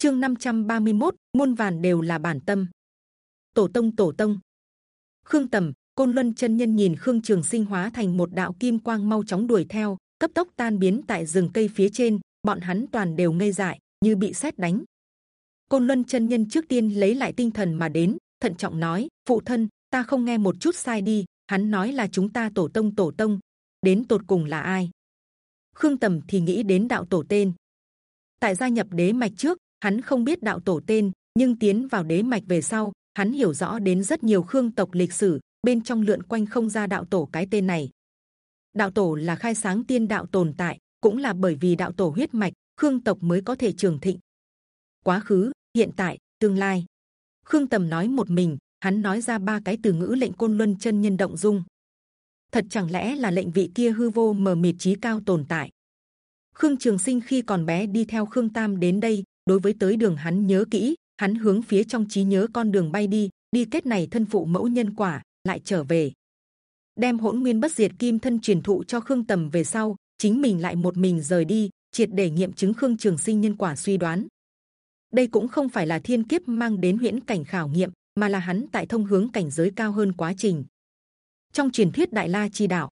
chương 531, muôn vàn đều là bản tâm. Tổ tông tổ tông. Khương tầm côn luân chân nhân nhìn khương trường sinh hóa thành một đạo kim quang mau chóng đuổi theo cấp tốc tan biến tại rừng cây phía trên bọn hắn toàn đều ngây dại như bị sét đánh. Côn luân chân nhân trước tiên lấy lại tinh thần mà đến thận trọng nói phụ thân ta không nghe một chút sai đi hắn nói là chúng ta tổ tông tổ tông. Đến tột cùng là ai? Khương tầm thì nghĩ đến đạo tổ tên. Tại gia nhập đế mạch trước hắn không biết đạo tổ tên, nhưng tiến vào đế mạch về sau, hắn hiểu rõ đến rất nhiều khương tộc lịch sử, bên trong lượn quanh không ra đạo tổ cái tên này. Đạo tổ là khai sáng tiên đạo tồn tại, cũng là bởi vì đạo tổ huyết mạch, khương tộc mới có thể trường thịnh. Quá khứ, hiện tại, tương lai. Khương tầm nói một mình, hắn nói ra ba cái từ ngữ lệnh côn luân chân nhân động dung. Thật chẳng lẽ là lệnh vị kia hư vô mờ mịt trí cao tồn tại? Khương trường sinh khi còn bé đi theo khương tam đến đây đối với tới đường hắn nhớ kỹ, hắn hướng phía trong trí nhớ con đường bay đi đi kết này thân phụ mẫu nhân quả, lại trở về. Đem hỗn nguyên bất diệt kim thân truyền thụ cho khương tầm về sau, chính mình lại một mình rời đi, triệt để nghiệm chứng khương trường sinh nhân quả suy đoán. Đây cũng không phải là thiên kiếp mang đến huyễn cảnh khảo nghiệm, mà là hắn tại thông hướng cảnh giới cao hơn quá trình. Trong truyền thuyết đại la chi đạo,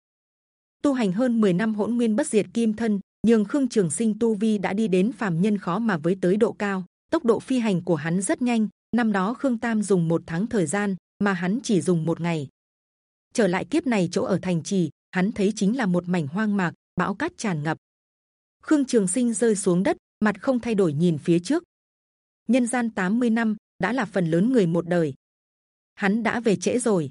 tu hành hơn 10 năm hỗn nguyên bất diệt kim thân nhưng khương trường sinh tu vi đã đi đến phàm nhân khó mà với tới độ cao. Tốc độ phi hành của hắn rất nhanh. Năm đó khương tam dùng một tháng thời gian, mà hắn chỉ dùng một ngày. Trở lại kiếp này chỗ ở thành trì, hắn thấy chính là một mảnh hoang mạc, bão cát tràn ngập. Khương trường sinh rơi xuống đất, mặt không thay đổi nhìn phía trước. Nhân gian 80 năm, đã là phần lớn người một đời. Hắn đã về trễ rồi.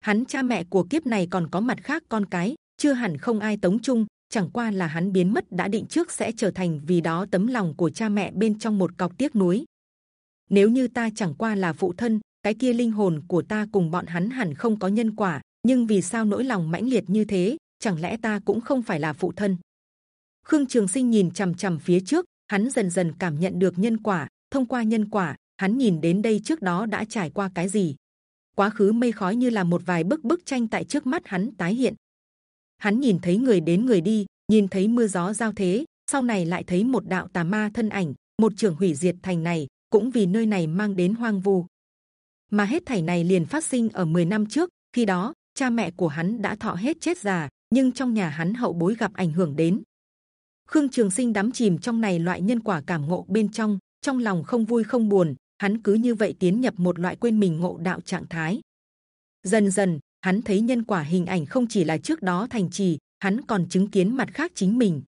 Hắn cha mẹ của kiếp này còn có mặt khác con cái, chưa hẳn không ai tống chung chẳng qua là hắn biến mất đã định trước sẽ trở thành vì đó tấm lòng của cha mẹ bên trong một cọc tiếc nuối. Nếu như ta chẳng qua là phụ thân, cái kia linh hồn của ta cùng bọn hắn hẳn không có nhân quả, nhưng vì sao nỗi lòng mãnh liệt như thế, chẳng lẽ ta cũng không phải là phụ thân? Khương trường sinh nhìn c h ầ m c h ầ m phía trước, hắn dần dần cảm nhận được nhân quả. Thông qua nhân quả, hắn nhìn đến đây trước đó đã trải qua cái gì? Quá khứ mây khói như là một vài bức bức tranh tại trước mắt hắn tái hiện hắn nhìn thấy người đến người đi, nhìn thấy mưa gió giao thế, sau này lại thấy một đạo tà ma thân ảnh, một trường hủy diệt thành này, cũng vì nơi này mang đến hoang vu. Mà hết thảy này liền phát sinh ở 10 năm trước, khi đó, cha mẹ của hắn đã thọ hết chết già, nhưng trong nhà hắn hậu bối gặp ảnh hưởng đến. Khương trường sinh đắm chìm trong này loại nhân quả cảm ngộ bên trong trong lòng không vui không buồn, hắn cứ như vậy tiến nhập một loại quên mình ngộ đạo trạng thái. Dần dần hắn thấy nhân quả hình ảnh không chỉ là trước đó thành trì, hắn còn chứng kiến mặt khác chính mình.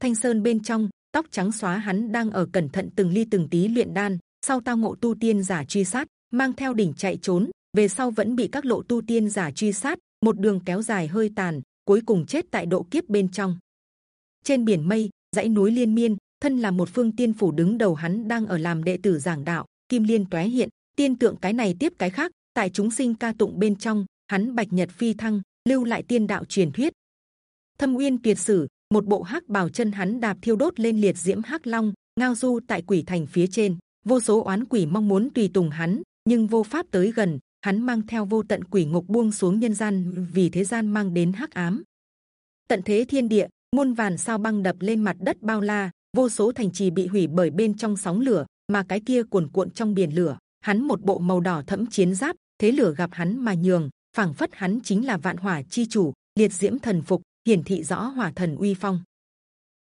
Thanh sơn bên trong, tóc trắng xóa hắn đang ở cẩn thận từng ly từng tí luyện đan, sau tao ngộ tu tiên giả truy sát, mang theo đỉnh chạy trốn, về sau vẫn bị các lộ tu tiên giả truy sát, một đường kéo dài hơi tàn, cuối cùng chết tại độ kiếp bên trong. Trên biển mây, dãy núi liên miên, thân là một phương tiên phủ đứng đầu hắn đang ở làm đệ tử giảng đạo, kim liên toé hiện, tiên tượng cái này tiếp cái khác, tại chúng sinh ca tụng bên trong hắn bạch nhật phi thăng, lưu lại tiên đạo truyền thuyết. Thâm uyên tuyệt sử, một bộ hắc bào chân hắn đạp thiêu đốt lên liệt diễm hắc long, ngao du tại quỷ thành phía trên. Vô số oán quỷ mong muốn tùy tùng hắn, nhưng vô pháp tới gần. Hắn mang theo vô tận quỷ ngục buông xuống nhân gian, vì thế gian mang đến hắc ám. Tận thế thiên địa, muôn vàn sao băng đập lên mặt đất bao la. Vô số thành trì bị hủy bởi bên trong sóng lửa, mà cái kia cuồn cuộn trong biển lửa. Hắn một bộ màu đỏ thẫm chiến giáp, thế lửa gặp hắn mà nhường phảng phất hắn chính là vạn hỏa chi chủ liệt diễm thần phục hiển thị rõ hỏa thần uy phong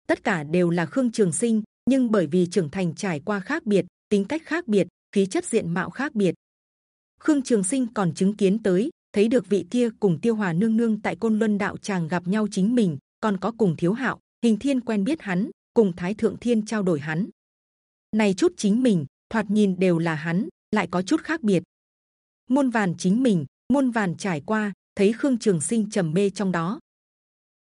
tất cả đều là khương trường sinh nhưng bởi vì trưởng thành trải qua khác biệt tính cách khác biệt khí chất diện mạo khác biệt. Khương Trường Sinh còn chứng kiến tới, thấy được vị kia cùng Tiêu Hòa nương nương tại côn luân đạo tràng gặp nhau chính mình, còn có cùng Thiếu Hạo, Hình Thiên quen biết hắn, cùng Thái Thượng Thiên trao đổi hắn. Này chút chính mình, thoạt nhìn đều là hắn, lại có chút khác biệt. Muôn vàn chính mình, muôn vàn trải qua, thấy Khương Trường Sinh trầm mê trong đó.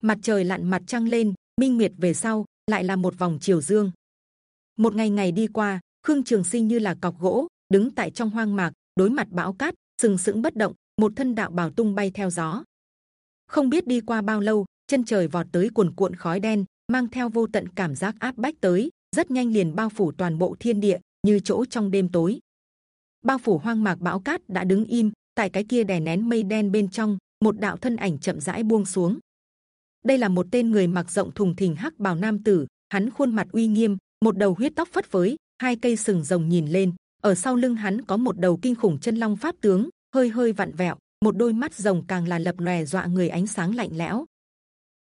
Mặt trời lặn mặt trăng lên, minh nguyệt về sau, lại là một vòng chiều dương. Một ngày ngày đi qua, khương trường sinh như là cọc gỗ đứng tại trong hoang mạc đối mặt bão cát sừng sững bất động một thân đạo bào tung bay theo gió không biết đi qua bao lâu chân trời vọt tới cuồn cuộn khói đen mang theo vô tận cảm giác áp bách tới rất nhanh liền bao phủ toàn bộ thiên địa như chỗ trong đêm tối bao phủ hoang mạc bão cát đã đứng im tại cái kia đè nén mây đen bên trong, một đạo thân ảnh chậm rãi buông xuống. Đây là một tên người mặc rộng thùng thình hắc bào nam tử, hắn khuôn mặt uy nghiêm, một đầu huyết tóc phất phới, hai cây sừng rồng nhìn lên. Ở sau lưng hắn có một đầu kinh khủng chân long pháp tướng, hơi hơi vặn vẹo, một đôi mắt rồng càng là lập lòe dọa người ánh sáng lạnh lẽo.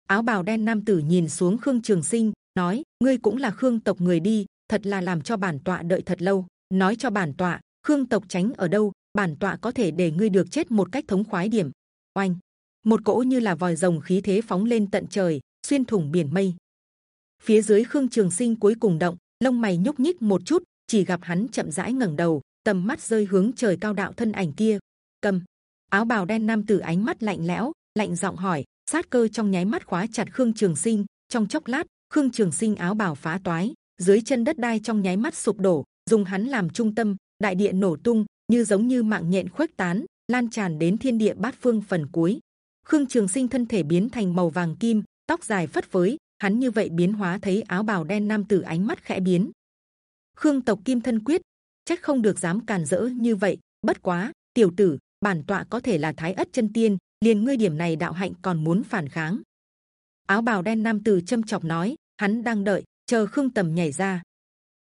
Áo bào đen nam tử nhìn xuống khương trường sinh, nói, ngươi cũng là khương tộc người đi, thật là làm cho bản tọa đợi thật lâu. Nói cho bản tọa, khương tộc tránh ở đâu? Bản tọa có thể để ngươi được chết một cách thống khoái điểm. Oanh. Một cỗ như là vòi rồng khí thế phóng lên tận trời, xuyên thủng biển mây. Phía dưới khương trường sinh cuối cùng động, lông mày nhúc nhích một chút, chỉ gặp hắn chậm rãi ngẩng đầu, tầm mắt rơi hướng trời cao đạo thân ảnh kia. Cầm. Áo bào đen nam tử ánh mắt lạnh lẽo, lạnh giọng hỏi, sát cơ trong nháy mắt khóa chặt khương trường sinh. Trong chốc lát, khương trường sinh áo bào phá toái, dưới chân đất đai trong nháy mắt sụp đổ, dùng hắn làm trung tâm, đại địa nổ tung như giống như mạng nhện khuếch tán, lan tràn đến thiên địa bát phương phần cuối. Khương trường sinh thân thể biến thành màu vàng kim, tóc dài phất phới, hắn như vậy biến hóa thấy áo bào đen nam tử ánh mắt khẽ biến. Khương tộc kim thân quyết, chắc không được dám càn rỡ như vậy, bất quá, tiểu tử, bản tọa có thể là thái ất chân tiên, liền ngươi điểm này đạo hạnh còn muốn phản kháng. Áo bào đen nam tử châm chọc nói, hắn đang đợi, chờ khương tầm nhảy ra.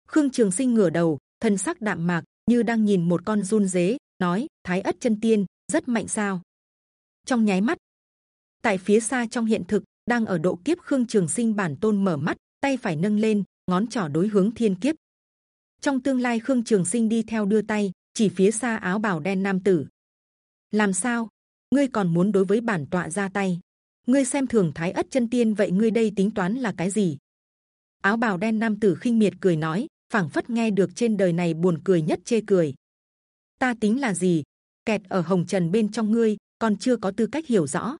Khương trường sinh ngửa đầu thân sắc đạm mạc như đang nhìn một con run dế, nói, thái ất chân tiên, rất mạnh sao? Trong nháy mắt, tại phía xa trong hiện thực, đang ở độ kiếp khương trường sinh bản tôn mở mắt, tay phải nâng lên, ngón trỏ đối hướng thiên kiếp. Trong tương lai khương trường sinh đi theo đưa tay, chỉ phía xa áo bào đen nam tử. Làm sao? Ngươi còn muốn đối với bản tọa ra tay? Ngươi xem thường thái ất chân tiên vậy ngươi đây tính toán là cái gì? Áo bào đen nam tử khinh miệt cười nói phảng phất nghe được trên đời này buồn cười nhất chê cười. Ta tính là gì? Kẹt ở hồng trần bên trong ngươi, còn chưa có tư cách hiểu rõ.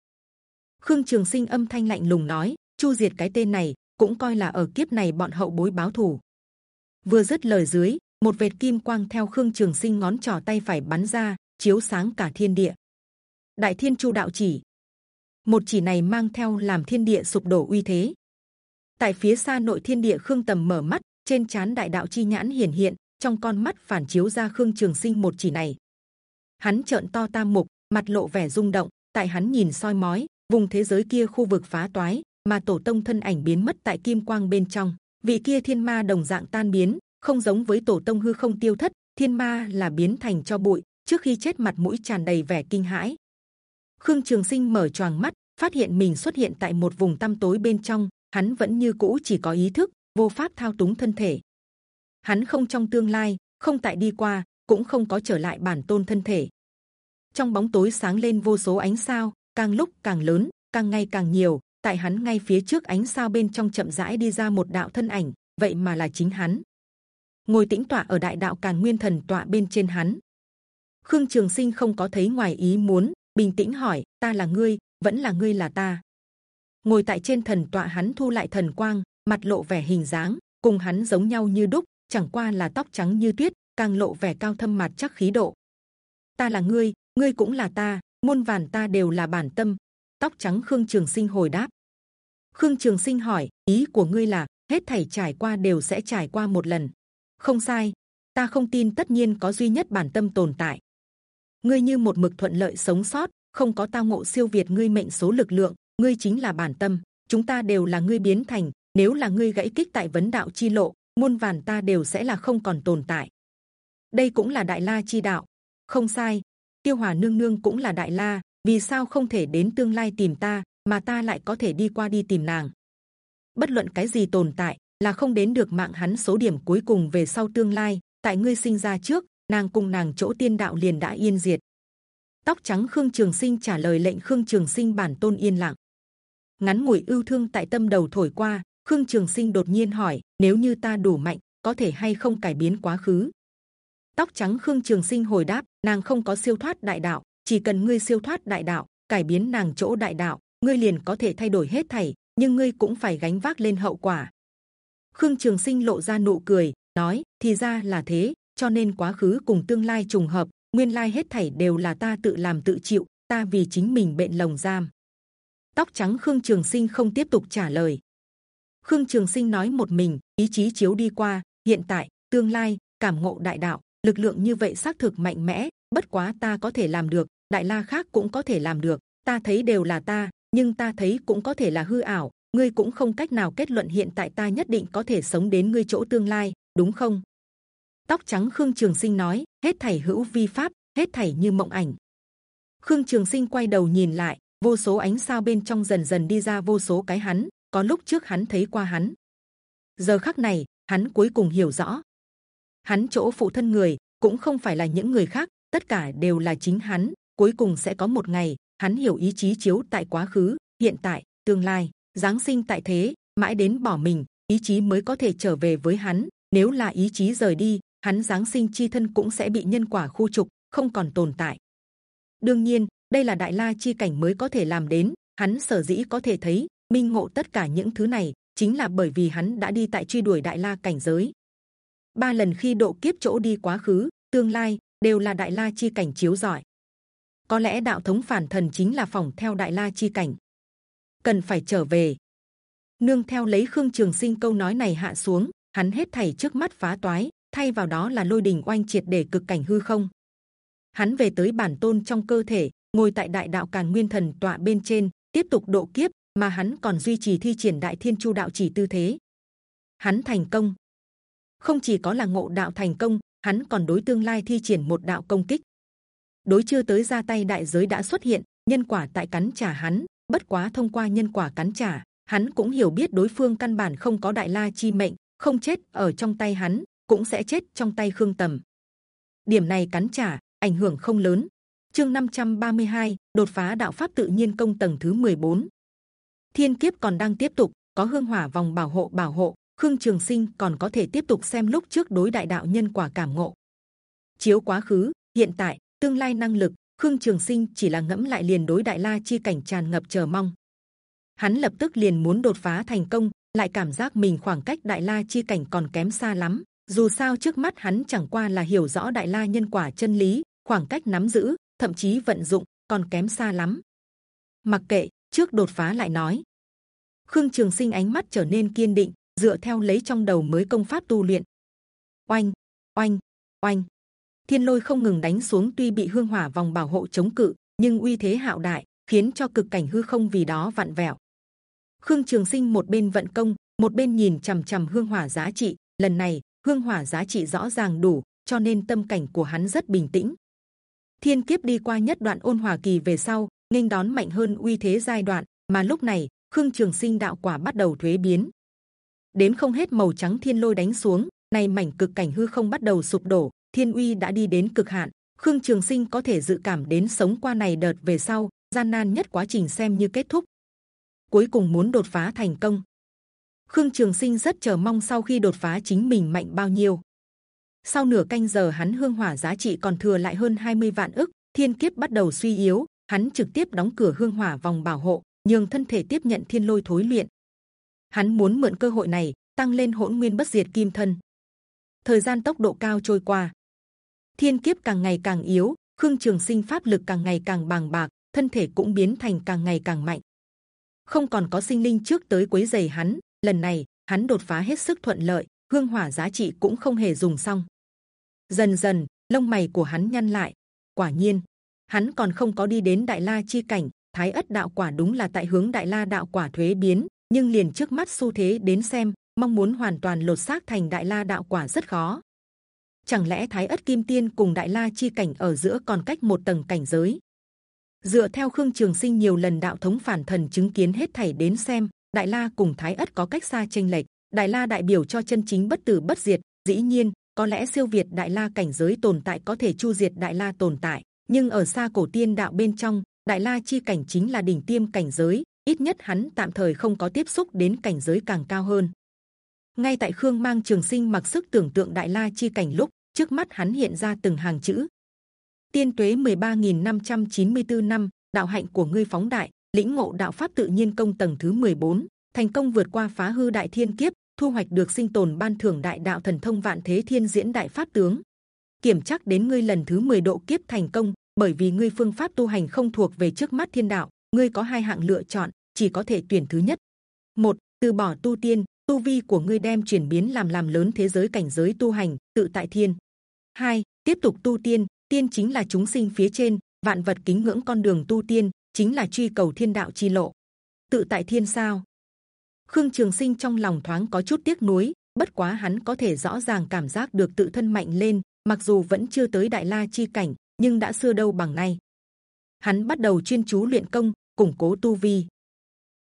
Khương trường sinh âm thanh lạnh lùng nói, chu diệt cái tên này, cũng coi là ở kiếp này bọn hậu bối báo thù. Vừa dứt lời dưới, một vệt kim quang theo khương trường sinh ngón trỏ tay phải bắn ra, chiếu sáng cả thiên địa. Đại thiên chu đạo chỉ. Một chỉ này mang theo làm thiên địa sụp đổ uy thế. Tại phía xa nội thiên địa khương tầm mở mắt trên chán đại đạo chi nhãn hiển hiện, trong con mắt phản chiếu ra khương trường sinh một chỉ này. Hắn trợn to tam mục, mặt lộ vẻ rung động, tại hắn nhìn soi mói, vùng thế giới kia khu vực phá toái, mà tổ tông thân ảnh biến mất tại kim quang bên trong. Vị kia thiên ma đồng dạng tan biến, không giống với tổ tông hư không tiêu thất, thiên ma là biến thành cho bụi, trước khi chết mặt mũi tràn đầy vẻ kinh hãi. Khương trường sinh mở choàng mắt, phát hiện mình xuất hiện tại một vùng tăm tối bên trong, hắn vẫn như cũ chỉ có ý thức vô pháp thao túng thân thể. Hắn không trong tương lai, không tại đi qua, cũng không có trở lại bản tôn thân thể. Trong bóng tối sáng lên vô số ánh sao, càng lúc càng lớn, càng ngày càng nhiều, tại hắn ngay phía trước ánh sao bên trong chậm rãi đi ra một đạo thân ảnh, vậy mà là chính hắn. Ngồi tĩnh tọa ở đại đạo càn nguyên thần tọa bên trên hắn. Khương trường sinh không có thấy ngoài ý muốn, bình tĩnh hỏi, ta là ngươi, vẫn là ngươi là ta? Ngồi tại trên thần tọa hắn thu lại thần quang mặt lộ vẻ hình dáng, cùng hắn giống nhau như đúc, chẳng qua là tóc trắng như tuyết, càng lộ vẻ cao thâm mặt chắc khí độ. Ta là ngươi ngươi cũng là ta, muôn vàn ta đều là bản tâm. Tóc trắng khương trường sinh hồi đáp. Khương trường sinh hỏi, ý của ngươi là, hết thảy trải qua đều sẽ trải qua một lần. Không sai, ta không tin tất nhiên có duy nhất bản tâm tồn tại. Ngươi như một mực thuận lợi sống sót, không có tao ngộ siêu việt ngươi mệnh số lực lượng, ngươi chính là bản tâm. Chúng ta đều là ngươi biến thành nếu là ngươi gãy kích tại vấn đạo chi lộ, muôn vàn ta đều sẽ là không còn tồn tại. Đây cũng là đại la chi đạo. Không sai. Tiêu hòa nương nương cũng là đại la, vì sao không thể đến tương lai tìm ta, mà ta lại có thể đi qua đi tìm nàng? Bất luận cái gì tồn tại, là không đến được mạng hắn số điểm cuối cùng về sau tương lai, tại ngươi sinh ra trước, nàng cùng nàng chỗ tiên đạo liền đã yên diệt. Tóc trắng khương trường sinh trả lời lệnh khương trường sinh bản tôn yên lặng. Ngắn ngủi ưu thương tại tâm đầu thổi qua khương trường sinh đột nhiên hỏi, nếu như ta đủ mạnh, có thể hay không cải biến quá khứ? Tóc trắng khương trường sinh hồi đáp, nàng không có siêu thoát đại đạo, chỉ cần ngươi siêu thoát đại đạo, cải biến nàng chỗ đại đạo, ngươi liền có thể thay đổi hết thảy, nhưng ngươi cũng phải gánh vác lên hậu quả. Khương trường sinh lộ ra nụ cười, nói, thì ra là thế, cho nên quá khứ cùng tương lai trùng hợp, nguyên lai hết thảy đều là ta tự làm tự chịu, ta vì chính mình bệnh lồng giam. Tóc trắng khương trường sinh không tiếp tục trả lời khương trường sinh nói một mình, ý chí chiếu đi qua, hiện tại, tương lai, cảm ngộ đại đạo, lực lượng như vậy xác thực mạnh mẽ, bất quá ta có thể làm được, đại la khác cũng có thể làm được, ta thấy đều là ta, nhưng ta thấy cũng có thể là hư ảo, ngươi cũng không cách nào kết luận hiện tại ta nhất định có thể sống đến ngươi chỗ tương lai, đúng không? Tóc trắng khương trường sinh nói, hết thảy hữu vi pháp, hết thảy như mộng ảnh. Khương trường sinh quay đầu nhìn lại, vô số ánh sao bên trong dần dần đi ra vô số cái hắn có lúc trước hắn thấy qua hắn. Giờ khắc này, hắn cuối cùng hiểu rõ. Hắn chỗ phụ thân người cũng không phải là những người khác, tất cả đều là chính hắn. Cuối cùng sẽ có một ngày, hắn hiểu ý chí chiếu tại quá khứ, hiện tại, tương lai, giáng sinh tại thế, mãi đến bỏ mình, ý chí mới có thể trở về với hắn. Nếu là ý chí rời đi, hắn giáng sinh chi thân cũng sẽ bị nhân quả khu trục, không còn tồn tại. Đương nhiên, đây là đại la chi cảnh mới có thể làm đến, hắn sở dĩ có thể thấy minh ngộ tất cả những thứ này, chính là bởi vì hắn đã đi tại truy đuổi đại la cảnh giới. Ba lần khi độ kiếp chỗ đi quá khứ, tương lai đều là đại la chi cảnh chiếu giỏi có lẽ đạo thống phản thần chính là phòng theo đại la chi cảnh. Cần phải trở về. Nương theo lấy khương trường sinh câu nói này hạ xuống, hắn hết thảy trước mắt phá toái, thay vào đó là lôi đình oanh triệt để cực cảnh hư không. Hắn về tới bản tôn trong cơ thể, ngồi tại đại đạo càn nguyên thần tọa bên trên, tiếp tục độ kiếp mà hắn còn duy trì thi triển đại thiên chu đạo chỉ tư thế. Hắn thành công. Không chỉ có là ngộ đạo thành công hắn còn đối tương lai thi triển một đạo công kích. Đối chưa tới ra tay đại giới đã xuất hiện nhân quả tại cắn trả hắn bất quá thông qua nhân quả cắn trả hắn cũng hiểu biết đối phương căn bản không có đại la chi mệnh không chết ở trong tay hắn cũng sẽ chết trong tay khương tầm. Điểm này cắn trả ảnh hưởng không lớn. Chương 532, đột phá đạo pháp tự nhiên công tầng thứ 14 thiên kiếp còn đang tiếp tục, có hương hỏa vòng bảo hộ bảo hộ. Khương trường sinh còn có thể tiếp tục xem lúc trước đối đại đạo nhân quả cảm ngộ. Chiếu quá khứ, hiện tại, tương lai năng lực, khương trường sinh chỉ là ngẫm lại liền đối đại la chi cảnh tràn ngập chờ mong. Hắn lập tức liền muốn đột phá thành công, lại cảm giác mình khoảng cách đại la chi cảnh còn kém xa lắm. Dù sao trước mắt hắn chẳng qua là hiểu rõ đại la nhân quả chân lý, khoảng cách nắm giữ, thậm chí vận dụng còn kém xa lắm. Mặc kệ trước đột phá lại nói. Khương trường sinh ánh mắt trở nên kiên định, dựa theo lấy trong đầu mới công pháp tu luyện. Oanh oanh oanh. Thiên lôi không ngừng đánh xuống tuy bị hương hỏa vòng bảo hộ chống cự, nhưng uy thế hạo đại, khiến cho cực cảnh hư không vì đó vặn vẹo. Khương trường sinh một bên vận công, một bên nhìn c h ầ m c h ầ m hương hỏa giá trị. Lần này, hương hỏa giá trị rõ ràng đủ, cho nên tâm cảnh của hắn rất bình tĩnh. Thiên kiếp đi qua nhất đoạn ôn hòa kỳ về sau nghênh đón mạnh hơn uy thế giai đoạn, mà lúc này, khương trường sinh đạo quả bắt đầu thuế biến. Đến không hết màu trắng thiên lôi đánh xuống này mảnh cực cảnh hư không bắt đầu sụp đổ, thiên uy đã đi đến cực hạn. Khương trường sinh có thể dự cảm đến sống qua này đợt về sau, gian nan nhất quá trình xem như kết thúc. Cuối cùng muốn đột phá thành công. Khương trường sinh rất chờ mong sau khi đột phá chính mình mạnh bao nhiêu. Sau nửa canh giờ hắn hương hỏa giá trị còn thừa lại hơn 20 vạn ức, thiên kiếp bắt đầu suy yếu hắn trực tiếp đóng cửa hương hỏa vòng bảo hộ, nhường thân thể tiếp nhận thiên lôi thối luyện. Hắn muốn mượn cơ hội này, tăng lên hỗn nguyên bất diệt kim thân. Thời gian tốc độ cao trôi qua. Thiên kiếp càng ngày càng yếu, khương trường sinh pháp lực càng ngày càng bàng bạc, thân thể cũng biến thành càng ngày càng mạnh. Không còn có sinh linh trước tới quấy giày hắn, lần này, hắn đột phá hết sức thuận lợi, hương hỏa giá trị cũng không hề dùng xong. Dần dần, lông mày của hắn nhăn lại. Quả nhiên hắn còn không có đi đến đại la chi cảnh, thái ất đạo quả đúng là tại hướng đại la đạo quả thuế biến, nhưng liền trước mắt xu thế đến xem, mong muốn hoàn toàn lột xác thành đại la đạo quả rất khó. Chẳng lẽ thái ất kim tiên cùng đại la chi cảnh ở giữa còn cách một tầng cảnh giới? Dựa theo khương trường sinh nhiều lần đạo thống phản thần chứng kiến hết thảy đến xem, đại la cùng thái ất có cách xa tranh lệch, đại la đại biểu cho chân chính bất tử bất diệt, dĩ nhiên, có lẽ siêu việt đại la cảnh giới tồn tại có thể chu diệt đại la tồn tại nhưng ở xa cổ tiên đạo bên trong đại la chi cảnh chính là đỉnh tiêm cảnh giới ít nhất hắn tạm thời không có tiếp xúc đến cảnh giới càng cao hơn. Ngay tại khương mang trường sinh mặc sức tưởng tượng đại la chi cảnh lúc trước mắt hắn hiện ra từng hàng chữ. Tiên tuế 13.594 năm đạo hạnh của ngươi phóng đại lĩnh ngộ đạo pháp tự nhiên công tầng thứ 14, thành công vượt qua phá hư đại thiên kiếp thu hoạch được sinh tồn ban thưởng đại đạo thần thông vạn thế thiên diễn đại pháp tướng. Kiểm chắc đến ngươi lần thứ 10 độ kiếp thành công bởi vì ngươi phương pháp tu hành không thuộc về trước mắt thiên đạo, ngươi có hai hạng lựa chọn, chỉ có thể tuyển thứ nhất. Một, từ bỏ tu tiên, tu vi của ngươi đem chuyển biến làm làm lớn thế giới cảnh giới tu hành, tự tại thiên. Hai, tiếp tục tu tiên tiên chính là chúng sinh phía trên, vạn vật kính ngưỡng con đường tu tiên, chính là truy cầu thiên đạo chi lộ. Tự tại thiên sao? Khương trường sinh trong lòng thoáng có chút tiếc nuối, bất quá hắn có thể rõ ràng cảm giác được tự thân mạnh lên, mặc dù vẫn chưa tới đại la chi cảnh nhưng đã xưa đâu bằng nay. Hắn bắt đầu chuyên chú luyện công, củng cố tu vi.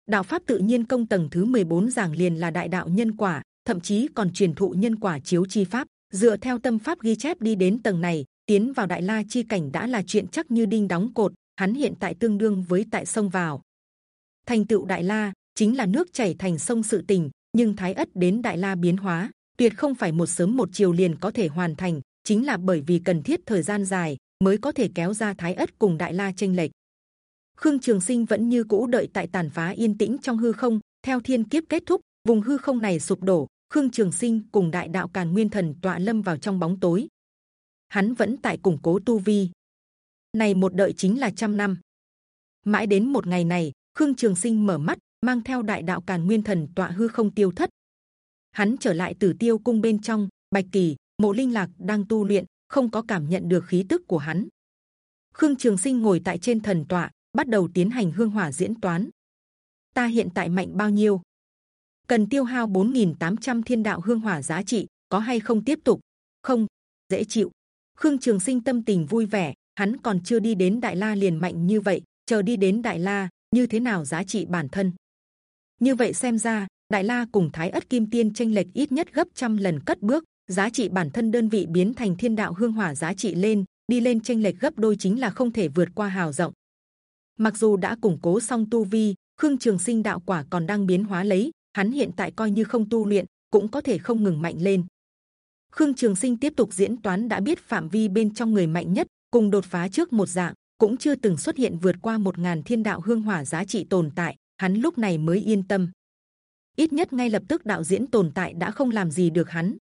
Đạo pháp tự nhiên công tầng thứ 14 giảng liền là đại đạo nhân quả, thậm chí còn truyền thụ nhân quả chiếu chi pháp. Dựa theo tâm pháp ghi chép đi đến tầng này, tiến vào đại la chi cảnh đã là chuyện chắc như đinh đóng cột, hắn hiện tại tương đương với tại sông vào. Thành tựu đại la chính là nước chảy thành sông sự tình, nhưng thái ất đến đại la biến hóa, tuyệt không phải một sớm một chiều liền có thể hoàn thành, chính là bởi vì cần thiết thời gian dài mới có thể kéo ra thái ất cùng đại la tranh lệch. Khương trường sinh vẫn như cũ đợi tại tàn phá yên tĩnh trong hư không. Theo thiên kiếp kết thúc, vùng hư không này sụp đổ, khương trường sinh cùng đại đạo càn nguyên thần tọa lâm vào trong bóng tối. Hắn vẫn tại củng cố tu vi. Này một đợi chính là trăm năm. Mãi đến một ngày này, khương trường sinh mở mắt, mang theo đại đạo càn nguyên thần tọa hư không tiêu thất. Hắn trở lại tử tiêu cung bên trong, bạch kỳ, mộ linh lạc đang tu luyện không có cảm nhận được khí tức của hắn. Khương trường sinh ngồi tại trên thần tọa, bắt đầu tiến hành hương hỏa diễn toán. Ta hiện tại mạnh bao nhiêu? Cần tiêu hao 4.800 thiên đạo hương hỏa giá trị, có hay không tiếp tục? Không, dễ chịu. Khương trường sinh tâm tình vui vẻ, hắn còn chưa đi đến đại la liền mạnh như vậy, chờ đi đến đại la, như thế nào giá trị bản thân? Như vậy xem ra, đại la cùng thái ất kim tiên tranh lệch ít nhất gấp trăm lần cất bước giá trị bản thân đơn vị biến thành thiên đạo hương hỏa giá trị lên, đi lên tranh lệch gấp đôi chính là không thể vượt qua hào rộng. Mặc dù đã củng cố xong tu vi, khương trường sinh đạo quả còn đang biến hóa lấy, hắn hiện tại coi như không tu luyện, cũng có thể không ngừng mạnh lên. Khương trường sinh tiếp tục diễn toán đã biết phạm vi bên trong người mạnh nhất, cùng đột phá trước một dạng, cũng chưa từng xuất hiện vượt qua một ngàn thiên đạo hương hỏa giá trị tồn tại, hắn lúc này mới yên tâm. Ít nhất ngay lập tức đạo diễn tồn tại đã không làm gì được hắn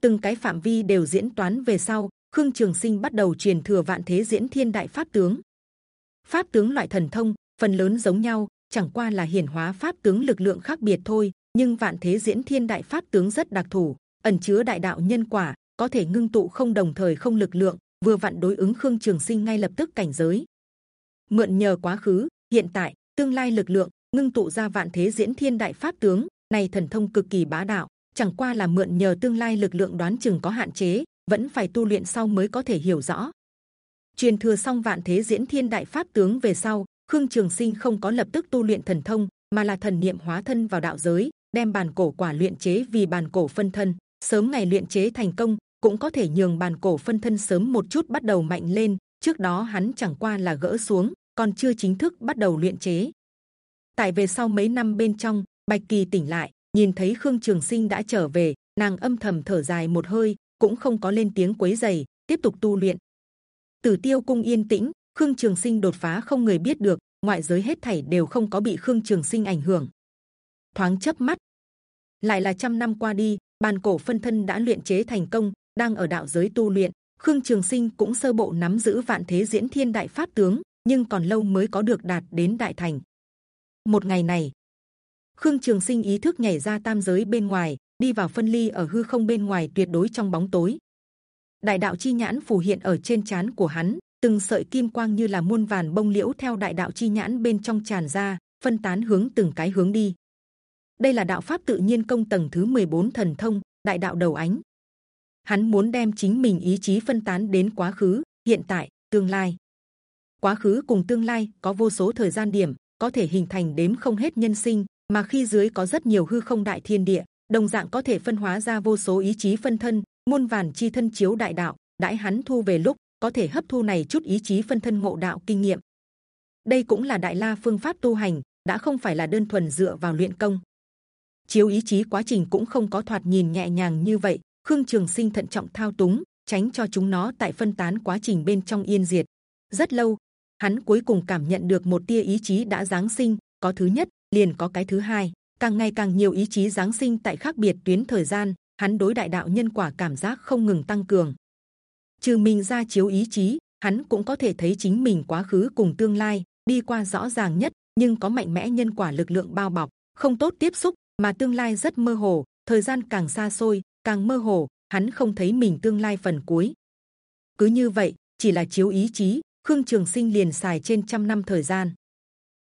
từng cái phạm vi đều diễn toán về sau, khương trường sinh bắt đầu truyền thừa vạn thế diễn thiên đại pháp tướng. Pháp tướng loại thần thông, phần lớn giống nhau, chẳng qua là hiển hóa pháp tướng lực lượng khác biệt thôi, nhưng vạn thế diễn thiên đại pháp tướng rất đặc thù, ẩn chứa đại đạo nhân quả, có thể ngưng tụ không đồng thời không lực lượng, vừa vặn đối ứng khương trường sinh ngay lập tức cảnh giới. Mượn nhờ quá khứ, hiện tại, tương lai lực lượng, ngưng tụ ra vạn thế diễn thiên đại pháp tướng, này thần thông cực kỳ bá đạo chẳng qua là mượn nhờ tương lai lực lượng đoán chừng có hạn chế, vẫn phải tu luyện sau mới có thể hiểu rõ. Truyền thừa xong vạn thế diễn thiên đại pháp tướng về sau, khương trường sinh không có lập tức tu luyện thần thông, mà là thần niệm hóa thân vào đạo giới, đem bàn cổ quả luyện chế vì bàn cổ phân thân, sớm ngày luyện chế thành công, cũng có thể nhường bàn cổ phân thân sớm một chút bắt đầu mạnh lên, trước đó hắn chẳng qua là gỡ xuống, còn chưa chính thức bắt đầu luyện chế. Tại về sau mấy năm bên trong, bạch kỳ tỉnh lại nhìn thấy khương trường sinh đã trở về, nàng âm thầm thở dài một hơi, cũng không có lên tiếng quấy giày tiếp tục tu luyện. Tử tiêu cung yên tĩnh, khương trường sinh đột phá không người biết được, ngoại giới hết thảy đều không có bị khương trường sinh ảnh hưởng. Thoáng chớp mắt, lại là trăm năm qua đi, bàn cổ phân thân đã luyện chế thành công, đang ở đạo giới tu luyện. Khương trường sinh cũng sơ bộ nắm giữ vạn thế diễn thiên đại pháp tướng, nhưng còn lâu mới có được đạt đến đại thành. Một ngày này khương trường sinh ý thức nhảy ra tam giới bên ngoài, đi vào phân ly ở hư không bên ngoài tuyệt đối trong bóng tối. Đại đạo chi nhãn phù hiện ở trên chán của hắn, từng sợi kim quang như là muôn vàn bông liễu theo đại đạo chi nhãn bên trong tràn ra, phân tán hướng từng cái hướng đi. Đây là đạo pháp tự nhiên công tầng thứ 14 thần thông, đại đạo đầu ánh. Hắn muốn đem chính mình ý chí phân tán đến quá khứ, hiện tại, tương lai. Quá khứ cùng tương lai có vô số thời gian điểm, có thể hình thành đếm không hết nhân sinh mà khi dưới có rất nhiều hư không đại thiên địa, đồng dạng có thể phân hóa ra vô số ý chí phân thân, muôn vàn chi thân chiếu đại đạo đại hắn thu về lúc, có thể hấp thu này chút ý chí phân thân ngộ đạo kinh nghiệm. Đây cũng là đại la phương pháp tu hành, đã không phải là đơn thuần dựa vào luyện công. Chiếu ý chí quá trình cũng không có thoạt nhìn nhẹ nhàng như vậy, khương trường sinh thận trọng thao túng, tránh cho chúng nó tại phân tán quá trình bên trong yên diệt. Rất lâu, hắn cuối cùng cảm nhận được một tia ý chí đã giáng sinh, có thứ nhất liền có cái thứ hai. Càng ngày càng nhiều ý chí giáng sinh tại khác biệt tuyến thời gian, hắn đối đại đạo nhân quả cảm giác không ngừng tăng cường. Trừ mình ra chiếu ý chí, hắn cũng có thể thấy chính mình quá khứ cùng tương lai, đi qua rõ ràng nhất, nhưng có mạnh mẽ nhân quả lực lượng bao bọc, không tốt tiếp xúc, mà tương lai rất mơ hồ, thời gian càng xa xôi, càng mơ hồ, hắn không thấy mình tương lai phần cuối. Cứ như vậy, chỉ là chiếu ý chí, khương trường sinh liền xài trên trăm năm thời gian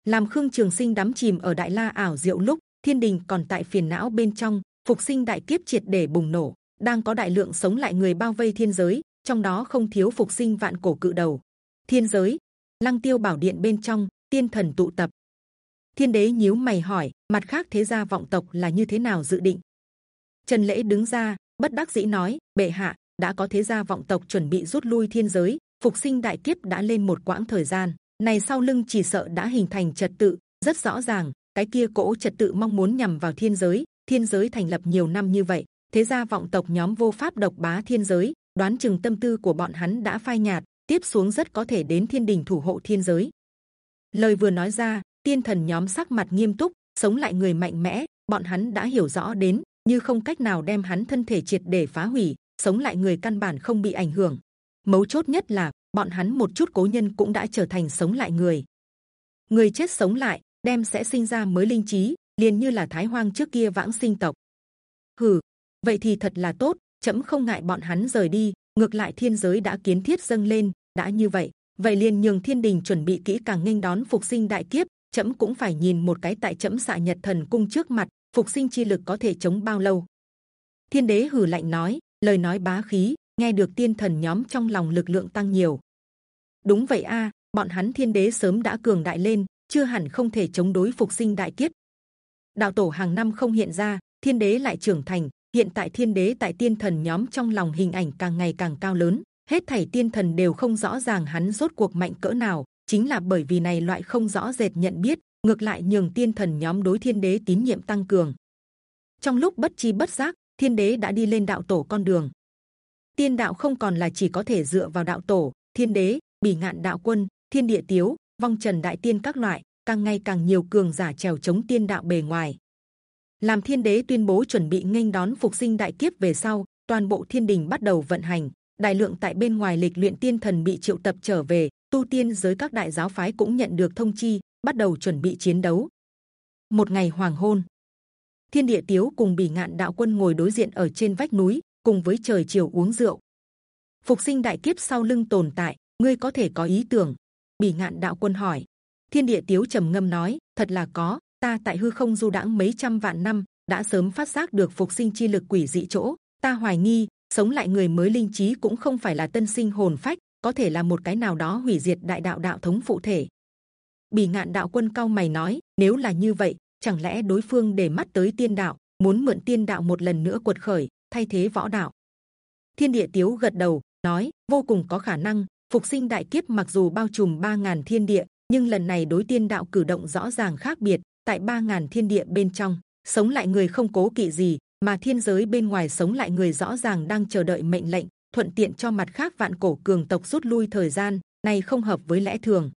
làm khương trường sinh đắm chìm ở đại la ảo diệu lúc, thiên đình còn tại phiền não bên trong, phục sinh đại kiếp triệt để bùng nổ, đang có đại lượng sống lại người bao vây thiên giới, trong đó không thiếu phục sinh vạn cổ cự đầu. Thiên giới, lăng tiêu bảo điện bên trong, tiên thần tụ tập. Thiên đế nhíu mày hỏi, mặt khác thế gia vọng tộc là như thế nào dự định? Trần lễ đứng ra, bất đắc dĩ nói, bệ hạ, đã có thế gia vọng tộc chuẩn bị rút lui thiên giới, phục sinh đại kiếp đã lên một quãng thời gian này sau lưng chỉ sợ đã hình thành trật tự, rất rõ ràng, cái kia cỗ trật tự mong muốn nhằm vào thiên giới thiên giới thành lập nhiều năm như vậy, thế gia vọng tộc nhóm vô pháp độc bá thiên giới, đoán chừng tâm tư của bọn hắn đã phai nhạt, tiếp xuống rất có thể đến thiên đình thủ hộ thiên giới. Lời vừa nói ra, tiên thần nhóm sắc mặt nghiêm túc, sống lại người mạnh mẽ, bọn hắn đã hiểu rõ đến, như không cách nào đem hắn thân thể triệt để phá hủy, sống lại người căn bản không bị ảnh hưởng. Mấu chốt nhất là bọn hắn một chút cố nhân cũng đã trở thành sống lại người. Người chết sống lại, đem sẽ sinh ra mới linh trí, liền như là thái hoang trước kia vãng sinh tộc. Hừ, vậy thì thật là tốt chậm không ngại bọn hắn rời đi, ngược lại thiên giới đã kiến thiết dâng lên, đã như vậy vậy liền nhường thiên đình chuẩn bị kỹ càng nghênh đón phục sinh đại kiếp chậm cũng phải nhìn một cái tại chậm xạ nhật thần cung trước mặt, phục sinh chi lực có thể chống bao lâu. Thiên đế hừ lạnh nói, lời nói bá khí, nghe được tiên thần nhóm trong lòng lực lượng tăng nhiều đúng vậy a, bọn hắn thiên đế sớm đã cường đại lên, chưa hẳn không thể chống đối phục sinh đại kiếp. Đạo tổ hàng năm không hiện ra, thiên đế lại trưởng thành, hiện tại thiên đế tại tiên thần nhóm trong lòng hình ảnh càng ngày càng cao lớn, hết thảy tiên thần đều không rõ ràng hắn rốt cuộc mạnh cỡ nào, chính là bởi vì này loại không rõ rệt nhận biết, ngược lại nhường tiên thần nhóm đối thiên đế tín nhiệm tăng cường. Trong lúc bất chi bất giác, thiên đế đã đi lên đạo tổ con đường. Tiên đạo không còn là chỉ có thể dựa vào đạo tổ, thiên đế bỉ ngạn đạo quân, thiên địa tiếu, vong trần đại tiên các loại, càng ngày càng nhiều cường giả trèo chống tiên đạo bề ngoài. Làm thiên đế tuyên bố chuẩn bị nghênh đón phục sinh đại kiếp về sau, toàn bộ thiên đình bắt đầu vận hành. Đại lượng tại bên ngoài lịch luyện tiên thần bị triệu tập trở về, tu tiên giới các đại giáo phái cũng nhận được thông chi, bắt đầu chuẩn bị chiến đấu. Một ngày hoàng hôn. Thiên địa tiếu cùng bỉ ngạn đạo quân ngồi đối diện ở trên vách núi, cùng với trời chiều uống rượu. Phục sinh đại kiếp sau lưng tồn tại ngươi có thể có ý tưởng. Bỉ ngạn đạo quân hỏi. Thiên địa tiếu trầm ngâm nói, thật là có, ta tại hư không du đãng mấy trăm vạn năm, đã sớm phát giác được phục sinh chi lực quỷ dị chỗ. Ta hoài nghi, sống lại người mới linh trí cũng không phải là tân sinh hồn phách, có thể là một cái nào đó hủy diệt đại đạo đạo thống phụ thể. Bỉ ngạn đạo quân cao mày nói, nếu là như vậy, chẳng lẽ đối phương để mắt tới tiên đạo, muốn mượn tiên đạo một lần nữa cuột khởi, thay thế võ đạo? Thiên địa tiếu gật đầu, nói, vô cùng có khả năng phục sinh đại kiếp mặc dù bao trùm ba ngàn thiên địa, nhưng lần này đối tiên đạo cử động rõ ràng khác biệt. Tại ba ngàn thiên địa bên trong, sống lại người không cố kỵ gì, mà thiên giới bên ngoài sống lại người rõ ràng đang chờ đợi mệnh lệnh, thuận tiện cho mặt khác vạn cổ cường tộc rút lui thời gian này không hợp với lẽ thường.